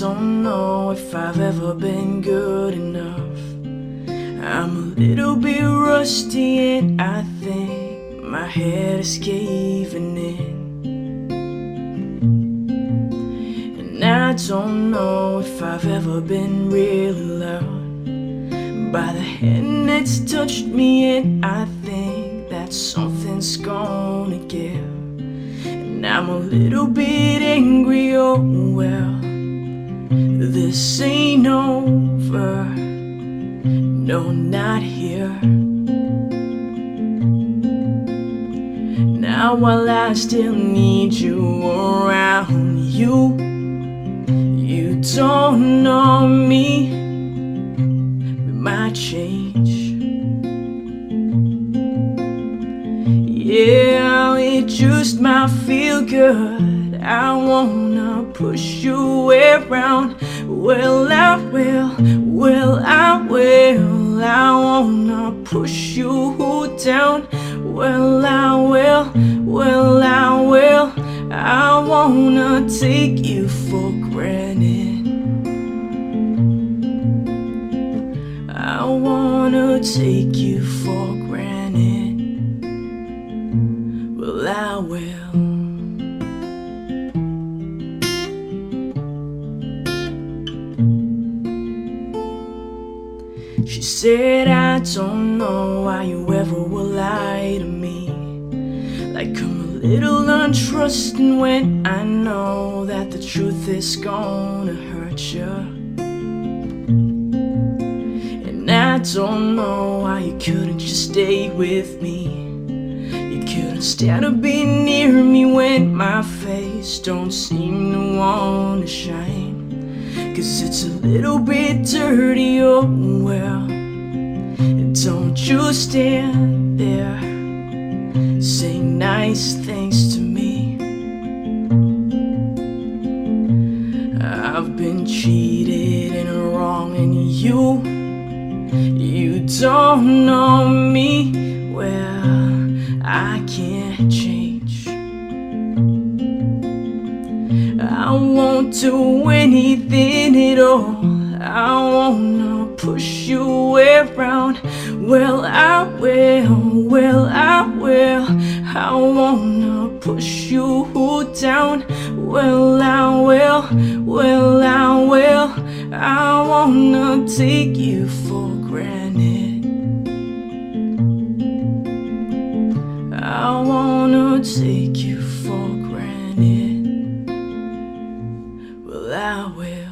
don't know if I've ever been good enough. I'm a little bit rusty and I think my head is caving in. And I don't know if I've ever been really loved by the hand that's touched me, and I think that something's gonna give. And I'm a little bit angry, oh well. No, not here. Now, while I still need you around, you, you don't know me. We might change. Yeah, it just might feel good. I wanna push you around. Well, I will, well, I will. I wanna push you down. Well, I will, well, I will. I wanna take you for granted. I wanna take you for She said, I don't know why you ever will lie to me. Like I'm a little untrusting when I know that the truth is gonna hurt you. And I don't know why you couldn't just stay with me. You couldn't stand to be near me when my face don't seem to wanna shine. Cause it's a little bit dirty, oh well. Don't you stand there saying nice things to me. I've been cheated and wrong, and you, you don't know me. Well, I can't change. I won't do anything at all. I wanna push you around. Well, I will, well, I will. I wanna push you down. Well, I will, well, I will. I wanna take you for granted. I wanna take Well, I will.